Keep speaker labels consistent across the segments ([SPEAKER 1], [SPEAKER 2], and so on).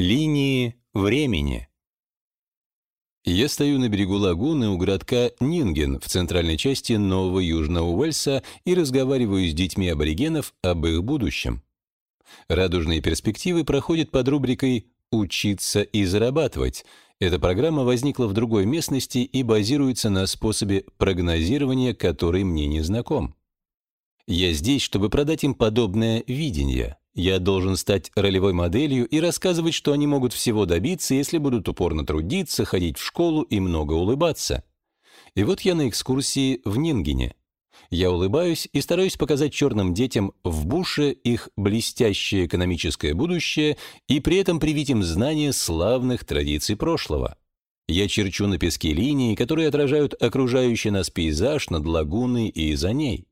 [SPEAKER 1] Линии времени. Я стою на берегу лагуны у городка Нинген в центральной части Нового Южного Уэльса и разговариваю с детьми аборигенов об их будущем. Радужные перспективы проходят под рубрикой «Учиться и зарабатывать». Эта программа возникла в другой местности и базируется на способе прогнозирования, который мне не знаком. Я здесь, чтобы продать им подобное видение. Я должен стать ролевой моделью и рассказывать, что они могут всего добиться, если будут упорно трудиться, ходить в школу и много улыбаться. И вот я на экскурсии в Нингене. Я улыбаюсь и стараюсь показать черным детям в Буше их блестящее экономическое будущее и при этом привить им знания славных традиций прошлого. Я черчу на песке линии, которые отражают окружающий нас пейзаж над лагуной и за ней.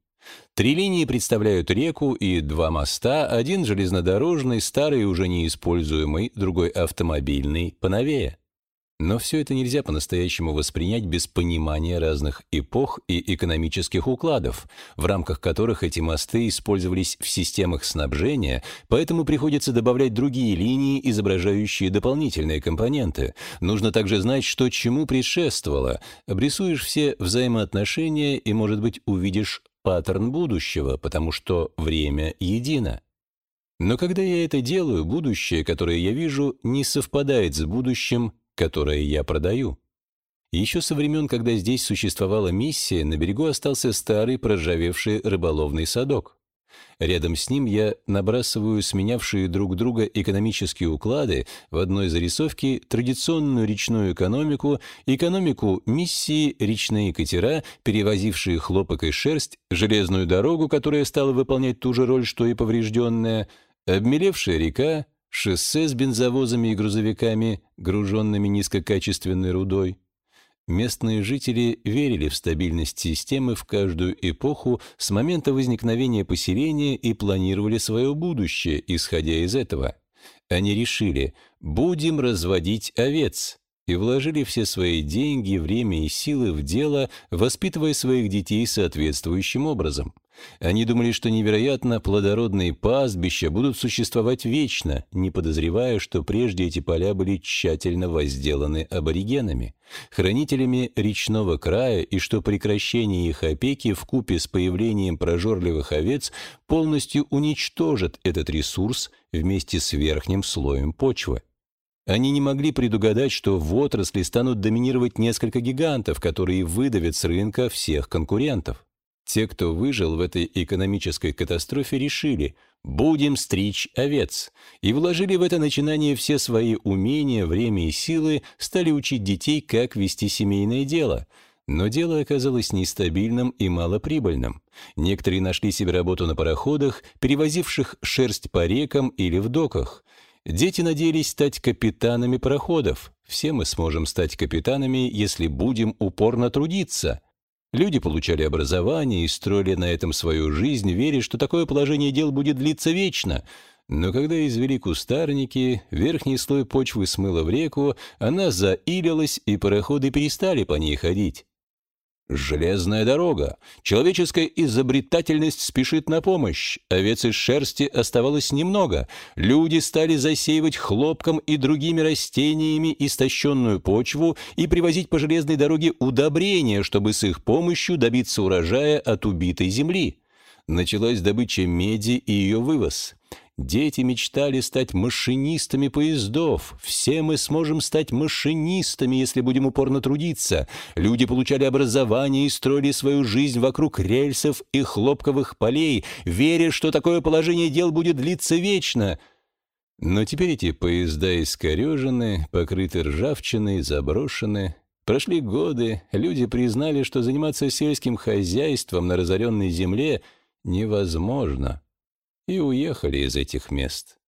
[SPEAKER 1] Три линии представляют реку и два моста, один железнодорожный, старый, уже неиспользуемый, другой автомобильный, поновее. Но все это нельзя по-настоящему воспринять без понимания разных эпох и экономических укладов, в рамках которых эти мосты использовались в системах снабжения, поэтому приходится добавлять другие линии, изображающие дополнительные компоненты. Нужно также знать, что чему предшествовало. Обрисуешь все взаимоотношения и, может быть, увидишь паттерн будущего, потому что время едино. Но когда я это делаю, будущее, которое я вижу, не совпадает с будущим, которое я продаю. Еще со времен, когда здесь существовала миссия, на берегу остался старый проржавевший рыболовный садок. Рядом с ним я набрасываю сменявшие друг друга экономические уклады в одной зарисовке традиционную речную экономику, экономику миссии речные катера, перевозившие хлопок и шерсть, железную дорогу, которая стала выполнять ту же роль, что и поврежденная, обмелевшая река, шоссе с бензовозами и грузовиками, груженными низкокачественной рудой. Местные жители верили в стабильность системы в каждую эпоху с момента возникновения поселения и планировали свое будущее, исходя из этого. Они решили «будем разводить овец» и вложили все свои деньги, время и силы в дело, воспитывая своих детей соответствующим образом – они думали, что невероятно плодородные пастбища будут существовать вечно, не подозревая, что прежде эти поля были тщательно возделаны аборигенами, хранителями речного края, и что прекращение их опеки в купе с появлением прожорливых овец полностью уничтожит этот ресурс вместе с верхним слоем почвы. Они не могли предугадать, что в отрасли станут доминировать несколько гигантов, которые выдавят с рынка всех конкурентов. Те, кто выжил в этой экономической катастрофе, решили «будем стричь овец» и вложили в это начинание все свои умения, время и силы, стали учить детей, как вести семейное дело. Но дело оказалось нестабильным и малоприбыльным. Некоторые нашли себе работу на пароходах, перевозивших шерсть по рекам или в доках. Дети надеялись стать капитанами пароходов. Все мы сможем стать капитанами, если будем упорно трудиться – Люди получали образование и строили на этом свою жизнь, веря, что такое положение дел будет длиться вечно. Но когда извели кустарники, верхний слой почвы смыло в реку, она заилилась, и пароходы перестали по ней ходить. Железная дорога. Человеческая изобретательность спешит на помощь. Овец из шерсти оставалось немного. Люди стали засеивать хлопком и другими растениями истощенную почву и привозить по железной дороге удобрения, чтобы с их помощью добиться урожая от убитой земли. Началась добыча меди и ее вывоз. Дети мечтали стать машинистами поездов. Все мы сможем стать машинистами, если будем упорно трудиться. Люди получали образование и строили свою жизнь вокруг рельсов и хлопковых полей, веря, что такое положение дел будет длиться вечно. Но теперь эти поезда искорежены, покрыты ржавчиной, заброшены. Прошли годы, люди признали, что заниматься сельским хозяйством на разоренной земле невозможно и уехали из этих мест.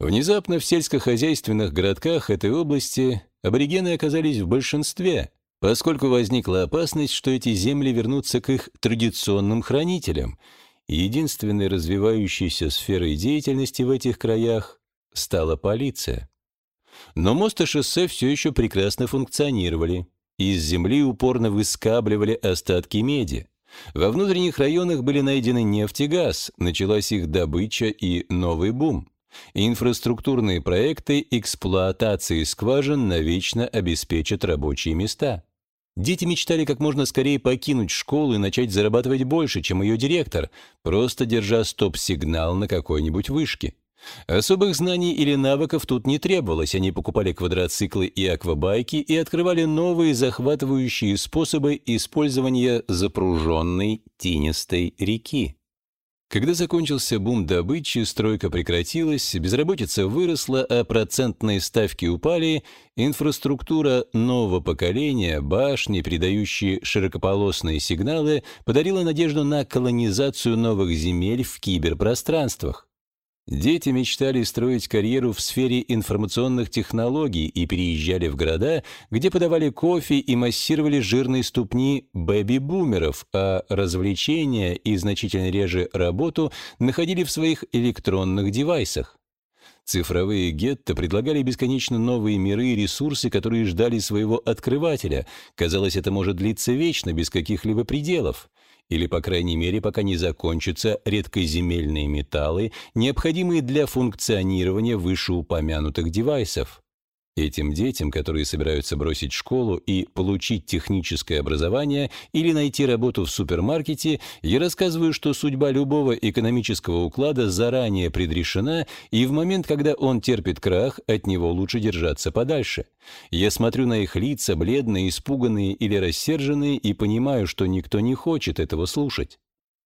[SPEAKER 1] Внезапно в сельскохозяйственных городках этой области аборигены оказались в большинстве, поскольку возникла опасность, что эти земли вернутся к их традиционным хранителям. Единственной развивающейся сферой деятельности в этих краях стала полиция. Но мост и шоссе все еще прекрасно функционировали. Из земли упорно выскабливали остатки меди. Во внутренних районах были найдены нефть и газ, началась их добыча и новый бум. Инфраструктурные проекты эксплуатации скважин навечно обеспечат рабочие места. Дети мечтали как можно скорее покинуть школу и начать зарабатывать больше, чем ее директор, просто держа стоп-сигнал на какой-нибудь вышке. Особых знаний или навыков тут не требовалось, они покупали квадроциклы и аквабайки и открывали новые захватывающие способы использования запруженной тинистой реки. Когда закончился бум добычи, стройка прекратилась, безработица выросла, а процентные ставки упали, инфраструктура нового поколения, башни, передающие широкополосные сигналы, подарила надежду на колонизацию новых земель в киберпространствах. Дети мечтали строить карьеру в сфере информационных технологий и переезжали в города, где подавали кофе и массировали жирные ступни бэби-бумеров, а развлечения и значительно реже работу находили в своих электронных девайсах. Цифровые гетто предлагали бесконечно новые миры и ресурсы, которые ждали своего открывателя. Казалось, это может длиться вечно, без каких-либо пределов или, по крайней мере, пока не закончатся редкоземельные металлы, необходимые для функционирования вышеупомянутых девайсов. Этим детям, которые собираются бросить школу и получить техническое образование или найти работу в супермаркете, я рассказываю, что судьба любого экономического уклада заранее предрешена, и в момент, когда он терпит крах, от него лучше держаться подальше. Я смотрю на их лица, бледные, испуганные или рассерженные, и понимаю, что никто не хочет этого слушать.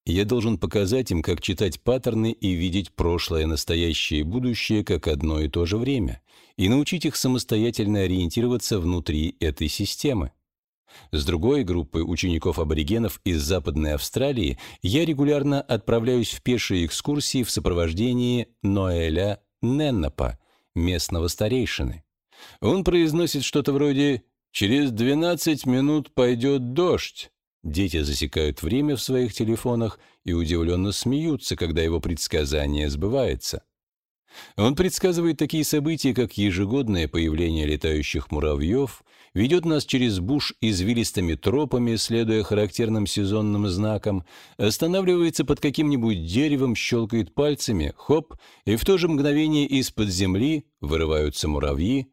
[SPEAKER 1] Я должен показать им, как читать паттерны и видеть прошлое, настоящее и будущее как одно и то же время, и научить их самостоятельно ориентироваться внутри этой системы. С другой группой учеников-аборигенов из Западной Австралии я регулярно отправляюсь в пешие экскурсии в сопровождении Ноэля Неннапа, местного старейшины. Он произносит что-то вроде «Через 12 минут пойдет дождь», Дети засекают время в своих телефонах и удивленно смеются, когда его предсказание сбывается. Он предсказывает такие события, как ежегодное появление летающих муравьев, ведет нас через буш извилистыми тропами, следуя характерным сезонным знакам, останавливается под каким-нибудь деревом, щелкает пальцами, хоп, и в то же мгновение из-под земли вырываются муравьи.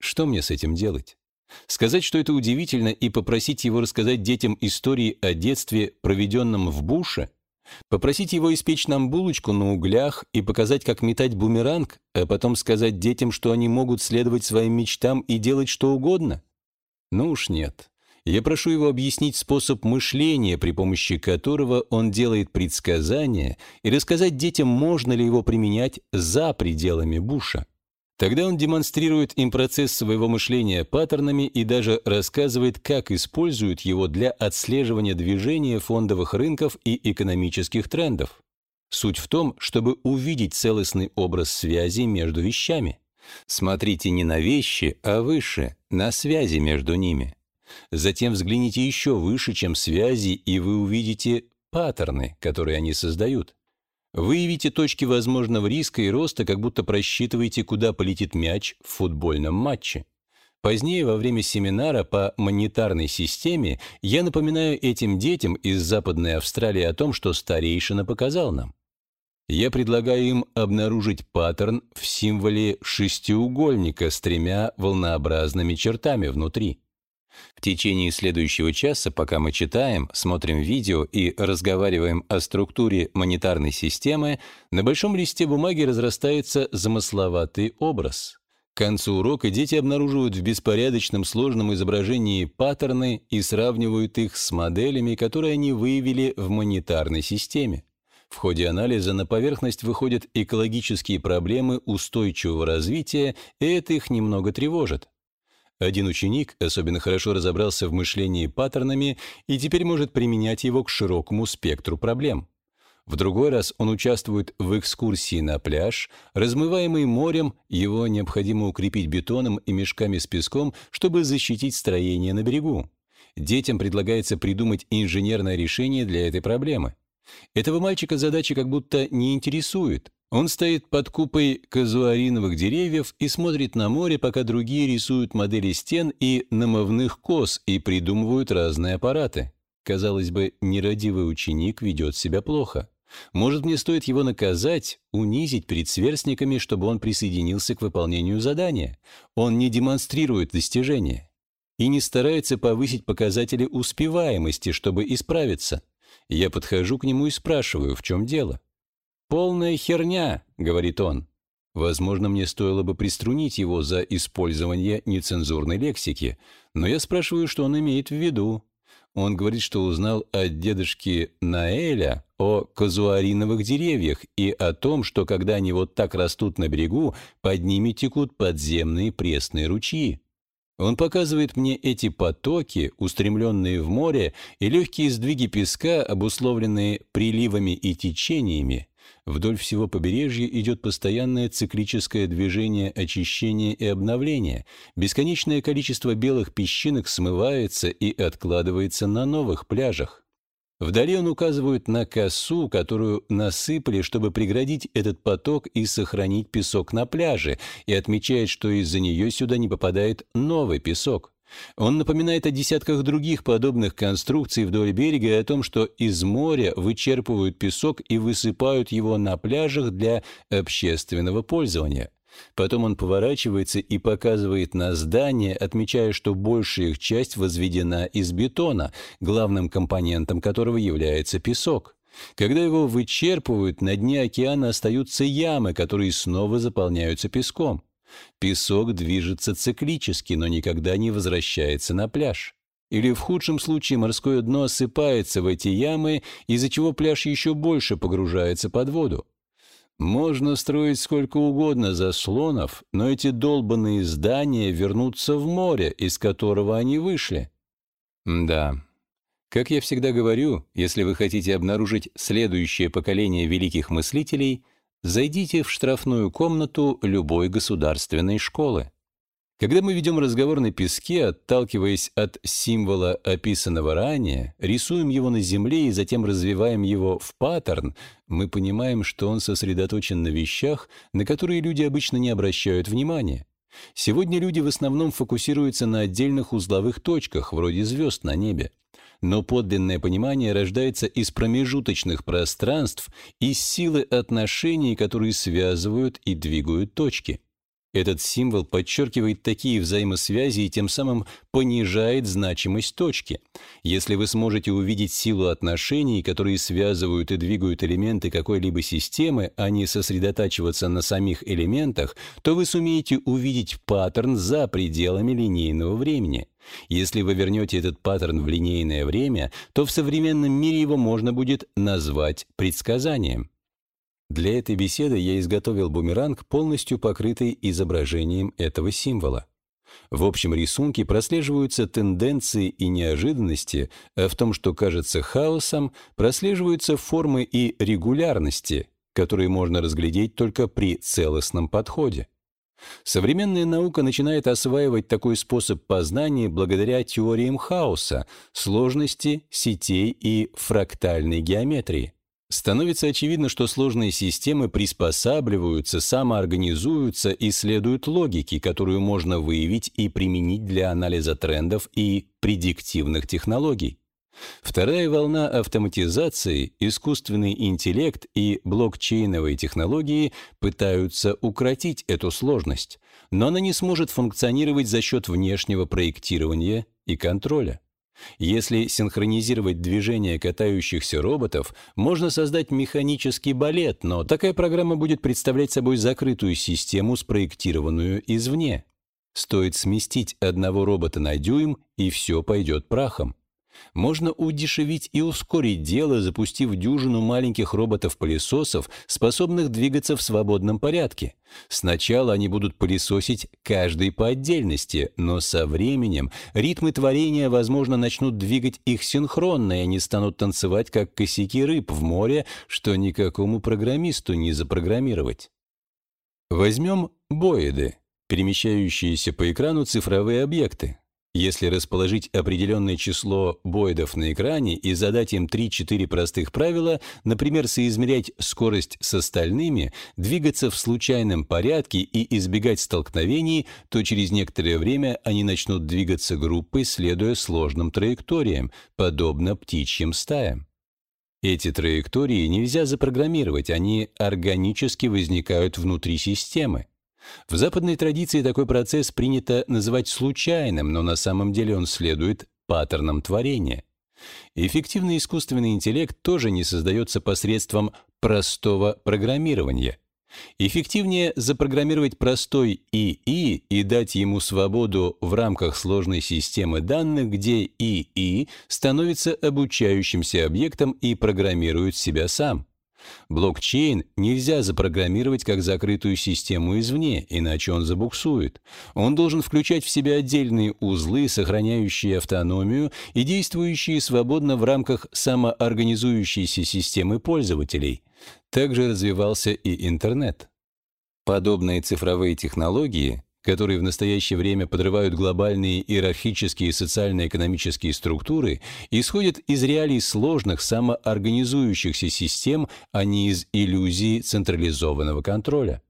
[SPEAKER 1] Что мне с этим делать? Сказать, что это удивительно, и попросить его рассказать детям истории о детстве, проведенном в буше? Попросить его испечь нам булочку на углях и показать, как метать бумеранг, а потом сказать детям, что они могут следовать своим мечтам и делать что угодно? Ну уж нет. Я прошу его объяснить способ мышления, при помощи которого он делает предсказания, и рассказать детям, можно ли его применять за пределами буша. Тогда он демонстрирует им процесс своего мышления паттернами и даже рассказывает, как используют его для отслеживания движения фондовых рынков и экономических трендов. Суть в том, чтобы увидеть целостный образ связи между вещами. Смотрите не на вещи, а выше, на связи между ними. Затем взгляните еще выше, чем связи, и вы увидите паттерны, которые они создают. Выявите точки возможного риска и роста, как будто просчитываете, куда полетит мяч в футбольном матче. Позднее, во время семинара по монетарной системе, я напоминаю этим детям из Западной Австралии о том, что старейшина показал нам. Я предлагаю им обнаружить паттерн в символе шестиугольника с тремя волнообразными чертами внутри. В течение следующего часа, пока мы читаем, смотрим видео и разговариваем о структуре монетарной системы, на большом листе бумаги разрастается замысловатый образ. К концу урока дети обнаруживают в беспорядочном сложном изображении паттерны и сравнивают их с моделями, которые они выявили в монетарной системе. В ходе анализа на поверхность выходят экологические проблемы устойчивого развития, и это их немного тревожит. Один ученик особенно хорошо разобрался в мышлении паттернами и теперь может применять его к широкому спектру проблем. В другой раз он участвует в экскурсии на пляж, размываемый морем, его необходимо укрепить бетоном и мешками с песком, чтобы защитить строение на берегу. Детям предлагается придумать инженерное решение для этой проблемы. Этого мальчика задача как будто не интересует. Он стоит под купой казуариновых деревьев и смотрит на море, пока другие рисуют модели стен и намывных кос и придумывают разные аппараты. Казалось бы, нерадивый ученик ведет себя плохо. Может, мне стоит его наказать, унизить перед сверстниками, чтобы он присоединился к выполнению задания? Он не демонстрирует достижения и не старается повысить показатели успеваемости, чтобы исправиться. Я подхожу к нему и спрашиваю, в чем дело. «Полная херня», — говорит он. Возможно, мне стоило бы приструнить его за использование нецензурной лексики, но я спрашиваю, что он имеет в виду. Он говорит, что узнал от дедушки Наэля о казуариновых деревьях и о том, что когда они вот так растут на берегу, под ними текут подземные пресные ручьи. Он показывает мне эти потоки, устремленные в море, и легкие сдвиги песка, обусловленные приливами и течениями. Вдоль всего побережья идет постоянное циклическое движение очищения и обновления. Бесконечное количество белых песчинок смывается и откладывается на новых пляжах. Вдали он указывает на косу, которую насыпали, чтобы преградить этот поток и сохранить песок на пляже, и отмечает, что из-за нее сюда не попадает новый песок. Он напоминает о десятках других подобных конструкций вдоль берега и о том, что из моря вычерпывают песок и высыпают его на пляжах для общественного пользования. Потом он поворачивается и показывает на здание, отмечая, что большая их часть возведена из бетона, главным компонентом которого является песок. Когда его вычерпывают, на дне океана остаются ямы, которые снова заполняются песком. Песок движется циклически, но никогда не возвращается на пляж. Или в худшем случае морское дно осыпается в эти ямы, из-за чего пляж еще больше погружается под воду. Можно строить сколько угодно заслонов, но эти долбанные здания вернутся в море, из которого они вышли. Да. Как я всегда говорю, если вы хотите обнаружить следующее поколение великих мыслителей, зайдите в штрафную комнату любой государственной школы. Когда мы ведем разговор на песке, отталкиваясь от символа, описанного ранее, рисуем его на земле и затем развиваем его в паттерн, мы понимаем, что он сосредоточен на вещах, на которые люди обычно не обращают внимания. Сегодня люди в основном фокусируются на отдельных узловых точках, вроде звезд на небе. Но подлинное понимание рождается из промежуточных пространств, из силы отношений, которые связывают и двигают точки. Этот символ подчеркивает такие взаимосвязи и тем самым понижает значимость точки. Если вы сможете увидеть силу отношений, которые связывают и двигают элементы какой-либо системы, а не сосредотачиваться на самих элементах, то вы сумеете увидеть паттерн за пределами линейного времени. Если вы вернете этот паттерн в линейное время, то в современном мире его можно будет назвать предсказанием. Для этой беседы я изготовил бумеранг, полностью покрытый изображением этого символа. В общем рисунке прослеживаются тенденции и неожиданности, а в том, что кажется хаосом, прослеживаются формы и регулярности, которые можно разглядеть только при целостном подходе. Современная наука начинает осваивать такой способ познания благодаря теориям хаоса, сложности, сетей и фрактальной геометрии. Становится очевидно, что сложные системы приспосабливаются, самоорганизуются и следуют логике, которую можно выявить и применить для анализа трендов и предиктивных технологий. Вторая волна автоматизации, искусственный интеллект и блокчейновые технологии пытаются укротить эту сложность, но она не сможет функционировать за счет внешнего проектирования и контроля. Если синхронизировать движения катающихся роботов, можно создать механический балет, но такая программа будет представлять собой закрытую систему, спроектированную извне. Стоит сместить одного робота на дюйм, и все пойдет прахом. Можно удешевить и ускорить дело, запустив дюжину маленьких роботов-пылесосов, способных двигаться в свободном порядке. Сначала они будут пылесосить каждый по отдельности, но со временем ритмы творения, возможно, начнут двигать их синхронно, и они станут танцевать, как косяки рыб в море, что никакому программисту не запрограммировать. Возьмем боиды, перемещающиеся по экрану цифровые объекты. Если расположить определенное число бойдов на экране и задать им 3-4 простых правила, например, соизмерять скорость с остальными, двигаться в случайном порядке и избегать столкновений, то через некоторое время они начнут двигаться группой, следуя сложным траекториям, подобно птичьим стаям. Эти траектории нельзя запрограммировать, они органически возникают внутри системы. В западной традиции такой процесс принято называть случайным, но на самом деле он следует паттернам творения. Эффективный искусственный интеллект тоже не создается посредством простого программирования. Эффективнее запрограммировать простой ИИ и дать ему свободу в рамках сложной системы данных, где ИИ становится обучающимся объектом и программирует себя сам. Блокчейн нельзя запрограммировать как закрытую систему извне, иначе он забуксует. Он должен включать в себя отдельные узлы, сохраняющие автономию и действующие свободно в рамках самоорганизующейся системы пользователей. Также развивался и интернет. Подобные цифровые технологии которые в настоящее время подрывают глобальные иерархические социально-экономические структуры, исходят из реалий сложных самоорганизующихся систем, а не из иллюзии централизованного контроля.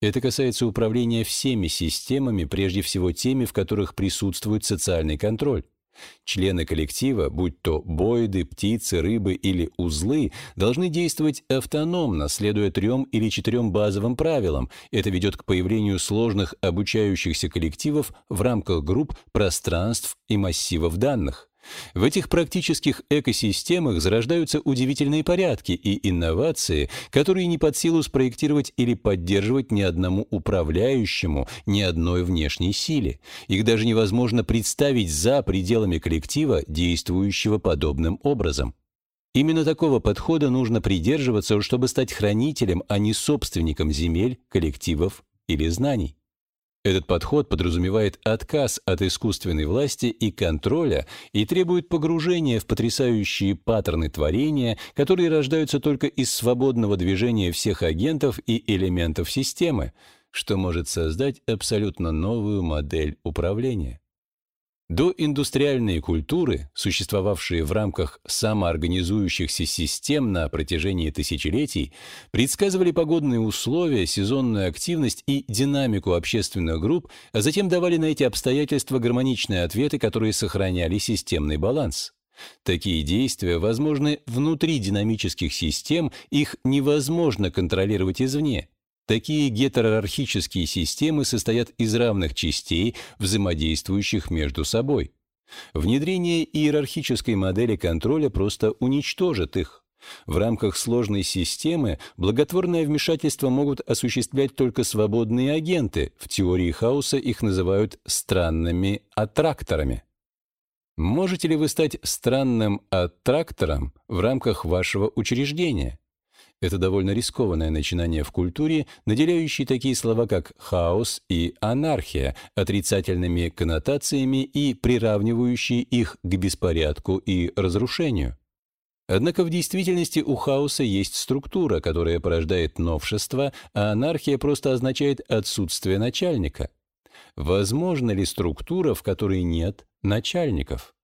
[SPEAKER 1] Это касается управления всеми системами, прежде всего теми, в которых присутствует социальный контроль. Члены коллектива, будь то бойды, птицы, рыбы или узлы, должны действовать автономно, следуя трем или четырем базовым правилам. Это ведет к появлению сложных обучающихся коллективов в рамках групп, пространств и массивов данных. В этих практических экосистемах зарождаются удивительные порядки и инновации, которые не под силу спроектировать или поддерживать ни одному управляющему, ни одной внешней силе. Их даже невозможно представить за пределами коллектива, действующего подобным образом. Именно такого подхода нужно придерживаться, чтобы стать хранителем, а не собственником земель, коллективов или знаний. Этот подход подразумевает отказ от искусственной власти и контроля и требует погружения в потрясающие паттерны творения, которые рождаются только из свободного движения всех агентов и элементов системы, что может создать абсолютно новую модель управления. Доиндустриальные культуры, существовавшие в рамках самоорганизующихся систем на протяжении тысячелетий, предсказывали погодные условия, сезонную активность и динамику общественных групп, а затем давали на эти обстоятельства гармоничные ответы, которые сохраняли системный баланс. Такие действия возможны внутри динамических систем, их невозможно контролировать извне. Такие гетерархические системы состоят из равных частей, взаимодействующих между собой. Внедрение иерархической модели контроля просто уничтожит их. В рамках сложной системы благотворное вмешательство могут осуществлять только свободные агенты. В теории хаоса их называют странными аттракторами. Можете ли вы стать странным аттрактором в рамках вашего учреждения? Это довольно рискованное начинание в культуре, наделяющее такие слова, как «хаос» и «анархия» отрицательными коннотациями и приравнивающие их к беспорядку и разрушению. Однако в действительности у хаоса есть структура, которая порождает новшество, а анархия просто означает отсутствие начальника. Возможно ли структура, в которой нет начальников?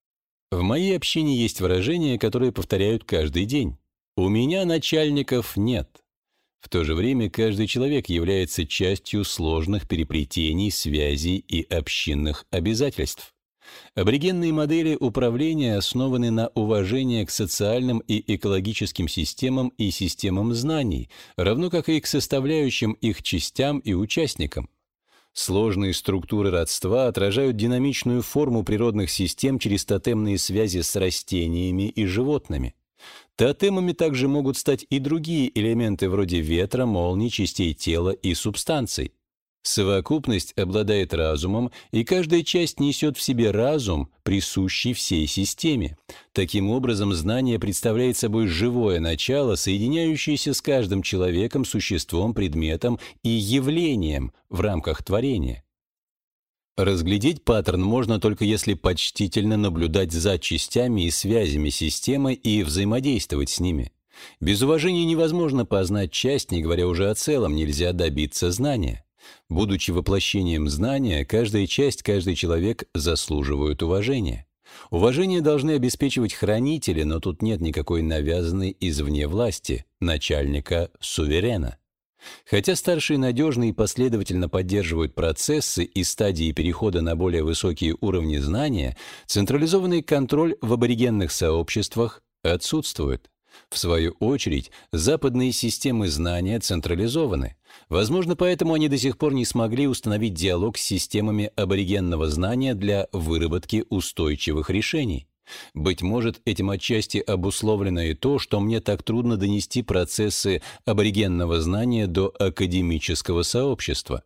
[SPEAKER 1] В моей общине есть выражения, которые повторяют каждый день. У меня начальников нет. В то же время каждый человек является частью сложных переплетений, связей и общинных обязательств. Аборигенные модели управления основаны на уважении к социальным и экологическим системам и системам знаний, равно как и к составляющим их частям и участникам. Сложные структуры родства отражают динамичную форму природных систем через тотемные связи с растениями и животными. Тотемами также могут стать и другие элементы вроде ветра, молний, частей тела и субстанций. Совокупность обладает разумом, и каждая часть несет в себе разум, присущий всей системе. Таким образом, знание представляет собой живое начало, соединяющееся с каждым человеком, существом, предметом и явлением в рамках творения. Разглядеть паттерн можно только если почтительно наблюдать за частями и связями системы и взаимодействовать с ними. Без уважения невозможно познать часть, не говоря уже о целом, нельзя добиться знания. Будучи воплощением знания, каждая часть, каждый человек заслуживают уважения. Уважение должны обеспечивать хранители, но тут нет никакой навязанной извне власти, начальника суверена. Хотя старшие надежно и последовательно поддерживают процессы и стадии перехода на более высокие уровни знания, централизованный контроль в аборигенных сообществах отсутствует. В свою очередь, западные системы знания централизованы. Возможно, поэтому они до сих пор не смогли установить диалог с системами аборигенного знания для выработки устойчивых решений. Быть может, этим отчасти обусловлено и то, что мне так трудно донести процессы аборигенного знания до академического сообщества.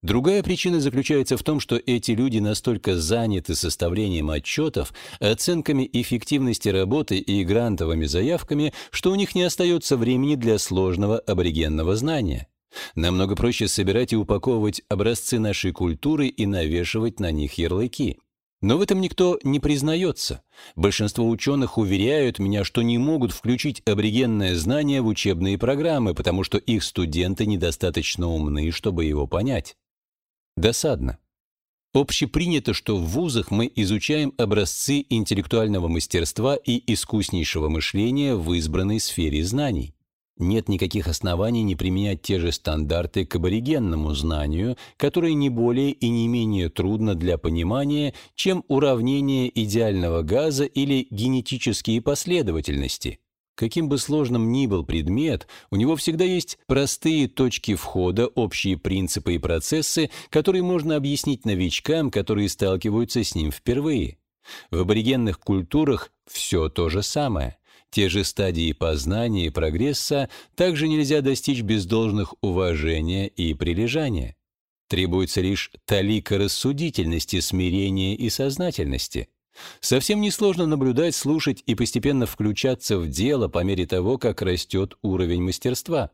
[SPEAKER 1] Другая причина заключается в том, что эти люди настолько заняты составлением отчетов, оценками эффективности работы и грантовыми заявками, что у них не остается времени для сложного аборигенного знания. Намного проще собирать и упаковывать образцы нашей культуры и навешивать на них ярлыки. Но в этом никто не признается. Большинство ученых уверяют меня, что не могут включить аборигенное знание в учебные программы, потому что их студенты недостаточно умны, чтобы его понять. Досадно. Общепринято, что в вузах мы изучаем образцы интеллектуального мастерства и искуснейшего мышления в избранной сфере знаний нет никаких оснований не применять те же стандарты к аборигенному знанию, которое не более и не менее трудно для понимания, чем уравнение идеального газа или генетические последовательности. Каким бы сложным ни был предмет, у него всегда есть простые точки входа, общие принципы и процессы, которые можно объяснить новичкам, которые сталкиваются с ним впервые. В аборигенных культурах все то же самое. Те же стадии познания и прогресса также нельзя достичь без должных уважения и прилежания. Требуется лишь талика рассудительности, смирения и сознательности. Совсем несложно наблюдать, слушать и постепенно включаться в дело по мере того, как растет уровень мастерства.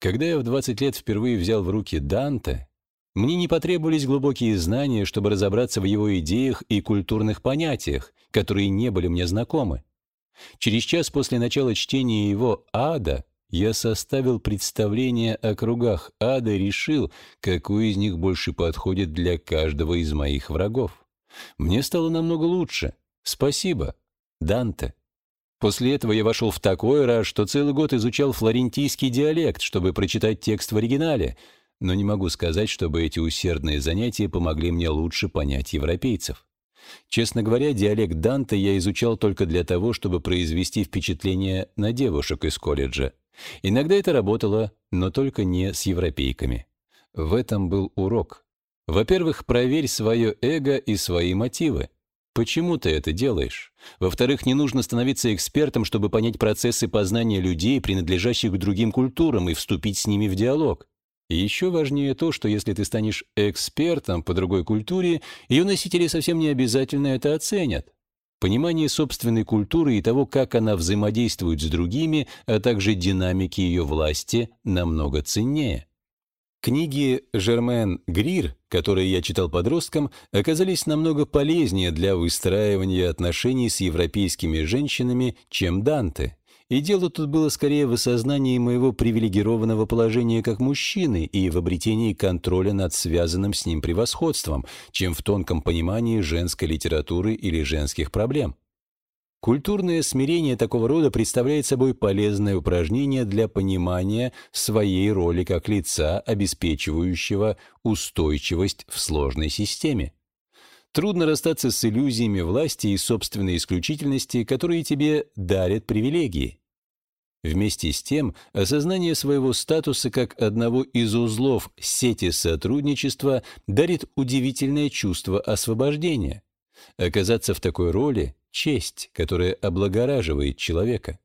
[SPEAKER 1] Когда я в 20 лет впервые взял в руки Данте, мне не потребовались глубокие знания, чтобы разобраться в его идеях и культурных понятиях, которые не были мне знакомы. Через час после начала чтения его «Ада» я составил представление о кругах ада и решил, какой из них больше подходит для каждого из моих врагов. Мне стало намного лучше. Спасибо, Данте. После этого я вошел в такой раз, что целый год изучал флорентийский диалект, чтобы прочитать текст в оригинале, но не могу сказать, чтобы эти усердные занятия помогли мне лучше понять европейцев. Честно говоря, диалект Данте я изучал только для того, чтобы произвести впечатление на девушек из колледжа. Иногда это работало, но только не с европейками. В этом был урок. Во-первых, проверь свое эго и свои мотивы. Почему ты это делаешь? Во-вторых, не нужно становиться экспертом, чтобы понять процессы познания людей, принадлежащих к другим культурам, и вступить с ними в диалог. Еще важнее то, что если ты станешь экспертом по другой культуре, ее носители совсем не обязательно это оценят. Понимание собственной культуры и того, как она взаимодействует с другими, а также динамики ее власти, намного ценнее. Книги Жермен Грир, которые я читал подросткам, оказались намного полезнее для выстраивания отношений с европейскими женщинами, чем Данте. И дело тут было скорее в осознании моего привилегированного положения как мужчины и в обретении контроля над связанным с ним превосходством, чем в тонком понимании женской литературы или женских проблем. Культурное смирение такого рода представляет собой полезное упражнение для понимания своей роли как лица, обеспечивающего устойчивость в сложной системе. Трудно расстаться с иллюзиями власти и собственной исключительности, которые тебе дарят привилегии. Вместе с тем, осознание своего статуса как одного из узлов сети сотрудничества дарит удивительное чувство освобождения. Оказаться в такой роли — честь, которая облагораживает человека.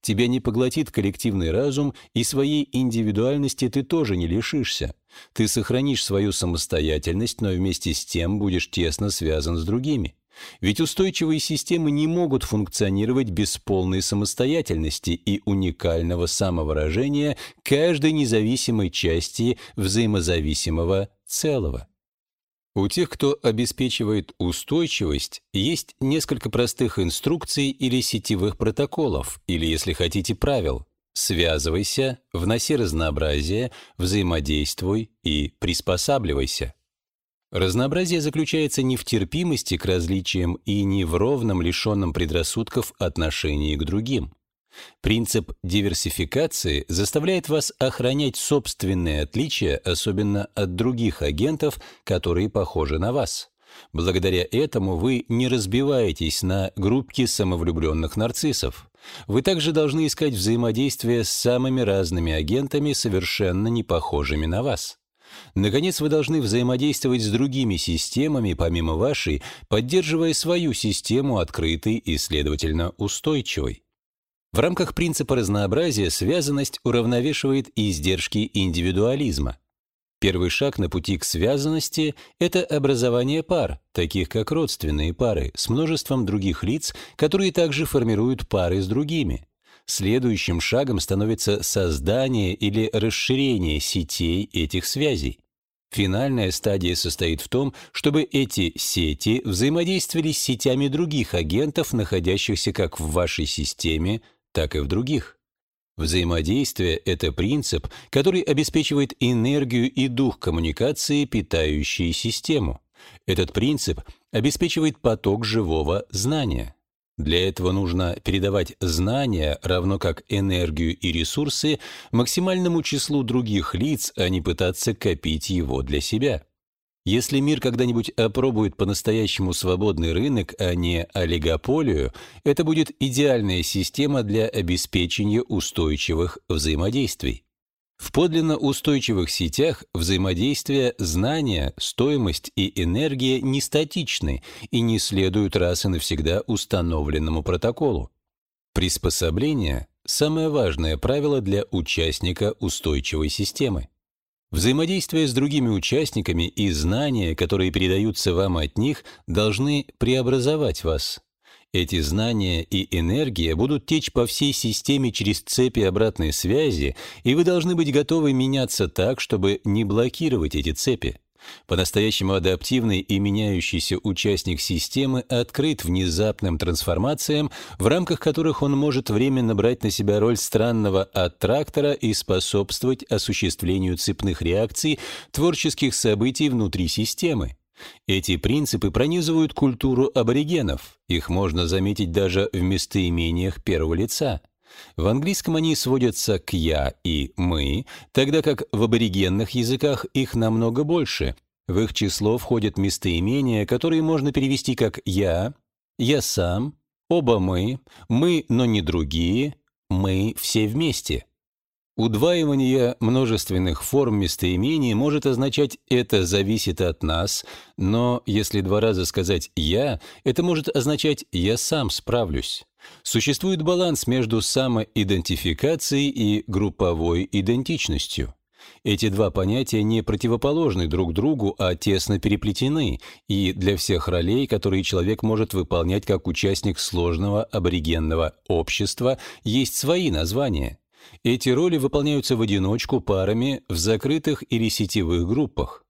[SPEAKER 1] Тебя не поглотит коллективный разум, и своей индивидуальности ты тоже не лишишься. Ты сохранишь свою самостоятельность, но вместе с тем будешь тесно связан с другими. Ведь устойчивые системы не могут функционировать без полной самостоятельности и уникального самовыражения каждой независимой части взаимозависимого целого. У тех, кто обеспечивает устойчивость, есть несколько простых инструкций или сетевых протоколов, или, если хотите, правил. Связывайся, вноси разнообразие, взаимодействуй и приспосабливайся. Разнообразие заключается не в терпимости к различиям и не в ровном, лишенном предрассудков отношении к другим. Принцип диверсификации заставляет вас охранять собственные отличия, особенно от других агентов, которые похожи на вас. Благодаря этому вы не разбиваетесь на группки самовлюбленных нарциссов. Вы также должны искать взаимодействие с самыми разными агентами, совершенно не похожими на вас. Наконец, вы должны взаимодействовать с другими системами, помимо вашей, поддерживая свою систему открытой и, следовательно, устойчивой. В рамках принципа разнообразия связанность уравновешивает издержки индивидуализма. Первый шаг на пути к связанности – это образование пар, таких как родственные пары, с множеством других лиц, которые также формируют пары с другими. Следующим шагом становится создание или расширение сетей этих связей. Финальная стадия состоит в том, чтобы эти сети взаимодействовали с сетями других агентов, находящихся как в вашей системе, так и в других. Взаимодействие — это принцип, который обеспечивает энергию и дух коммуникации, питающие систему. Этот принцип обеспечивает поток живого знания. Для этого нужно передавать знания, равно как энергию и ресурсы, максимальному числу других лиц, а не пытаться копить его для себя. Если мир когда-нибудь опробует по-настоящему свободный рынок, а не олигополию, это будет идеальная система для обеспечения устойчивых взаимодействий. В подлинно устойчивых сетях взаимодействие, знания, стоимость и энергия не статичны и не следуют раз и навсегда установленному протоколу. Приспособление – самое важное правило для участника устойчивой системы. Взаимодействие с другими участниками и знания, которые передаются вам от них, должны преобразовать вас. Эти знания и энергия будут течь по всей системе через цепи обратной связи, и вы должны быть готовы меняться так, чтобы не блокировать эти цепи. По-настоящему адаптивный и меняющийся участник системы открыт внезапным трансформациям, в рамках которых он может временно брать на себя роль странного аттрактора и способствовать осуществлению цепных реакций творческих событий внутри системы. Эти принципы пронизывают культуру аборигенов. Их можно заметить даже в местоимениях первого лица. В английском они сводятся к «я» и «мы», тогда как в аборигенных языках их намного больше. В их число входят местоимения, которые можно перевести как «я», «я сам», «оба мы», «мы, но не другие», «мы все вместе». Удваивание множественных форм местоимений может означать «это зависит от нас», но если два раза сказать «я», это может означать «я сам справлюсь». Существует баланс между самоидентификацией и групповой идентичностью. Эти два понятия не противоположны друг другу, а тесно переплетены, и для всех ролей, которые человек может выполнять как участник сложного аборигенного общества, есть свои названия – эти роли выполняются в одиночку, парами, в закрытых или сетевых группах.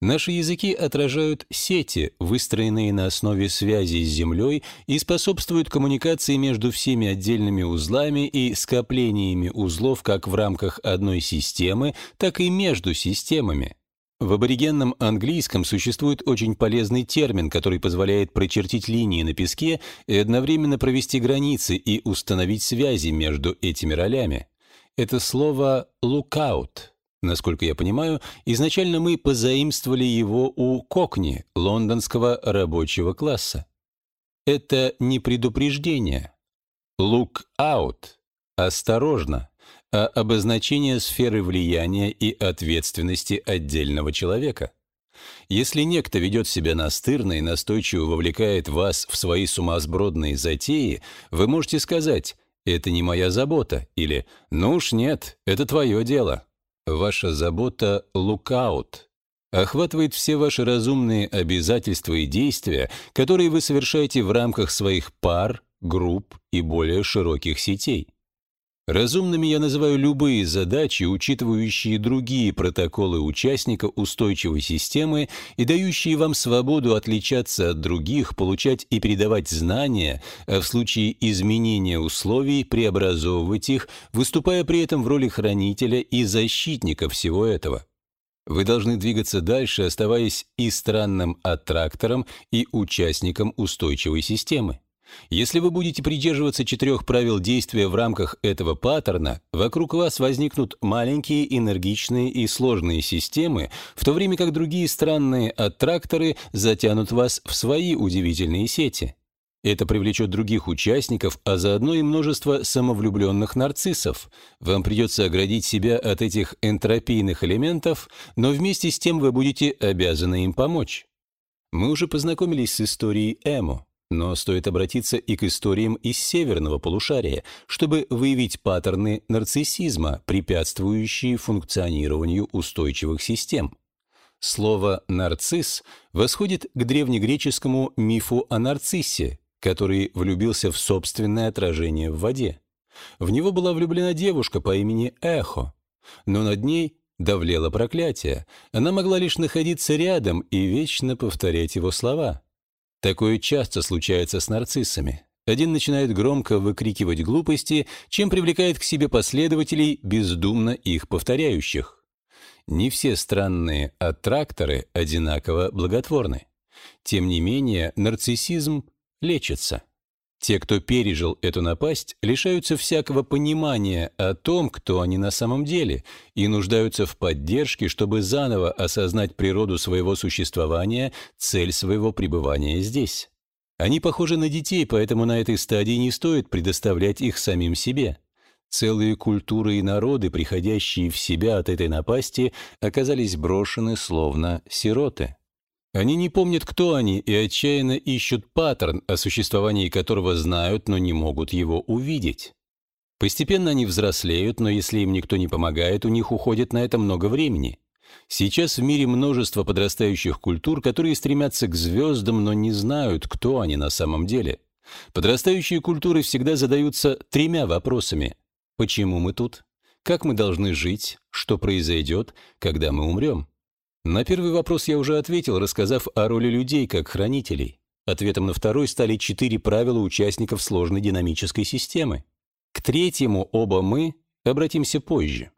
[SPEAKER 1] Наши языки отражают сети, выстроенные на основе связи с Землей и способствуют коммуникации между всеми отдельными узлами и скоплениями узлов как в рамках одной системы, так и между системами. В аборигенном английском существует очень полезный термин, который позволяет прочертить линии на песке и одновременно провести границы и установить связи между этими ролями. Это слово «lookout». Насколько я понимаю, изначально мы позаимствовали его у Кокни, лондонского рабочего класса. Это не предупреждение. Look out. Осторожно. А обозначение сферы влияния и ответственности отдельного человека. Если некто ведет себя настырно и настойчиво вовлекает вас в свои сумасбродные затеи, вы можете сказать «это не моя забота» или «ну уж нет, это твое дело». Ваша забота — лукаут, охватывает все ваши разумные обязательства и действия, которые вы совершаете в рамках своих пар, групп и более широких сетей. Разумными я называю любые задачи, учитывающие другие протоколы участника устойчивой системы и дающие вам свободу отличаться от других, получать и передавать знания, а в случае изменения условий преобразовывать их, выступая при этом в роли хранителя и защитника всего этого. Вы должны двигаться дальше, оставаясь и странным аттрактором, и участником устойчивой системы. Если вы будете придерживаться четырех правил действия в рамках этого паттерна, вокруг вас возникнут маленькие, энергичные и сложные системы, в то время как другие странные аттракторы затянут вас в свои удивительные сети. Это привлечет других участников, а заодно и множество самовлюбленных нарциссов. Вам придется оградить себя от этих энтропийных элементов, но вместе с тем вы будете обязаны им помочь. Мы уже познакомились с историей Эмо, но стоит обратиться и к историям из северного полушария, чтобы выявить паттерны нарциссизма, препятствующие функционированию устойчивых систем. Слово «нарцисс» восходит к древнегреческому мифу о нарциссе, который влюбился в собственное отражение в воде. В него была влюблена девушка по имени Эхо, но над ней давлело проклятие. Она могла лишь находиться рядом и вечно повторять его слова. Такое часто случается с нарциссами. Один начинает громко выкрикивать глупости, чем привлекает к себе последователей, бездумно их повторяющих. Не все странные аттракторы одинаково благотворны. Тем не менее, нарциссизм лечится. Те, кто пережил эту напасть, лишаются всякого понимания о том, кто они на самом деле, и нуждаются в поддержке, чтобы заново осознать природу своего существования, цель своего пребывания здесь. Они похожи на детей, поэтому на этой стадии не стоит предоставлять их самим себе. Целые культуры и народы, приходящие в себя от этой напасти, оказались брошены словно сироты. Они не помнят, кто они, и отчаянно ищут паттерн, о существовании которого знают, но не могут его увидеть. Постепенно они взрослеют, но если им никто не помогает, у них уходит на это много времени. Сейчас в мире множество подрастающих культур, которые стремятся к звездам, но не знают, кто они на самом деле. Подрастающие культуры всегда задаются тремя вопросами. Почему мы тут? Как мы должны жить? Что произойдет, когда мы умрем? На первый вопрос я уже ответил, рассказав о роли людей как хранителей. Ответом на второй стали четыре правила участников сложной динамической системы. К третьему оба мы обратимся позже.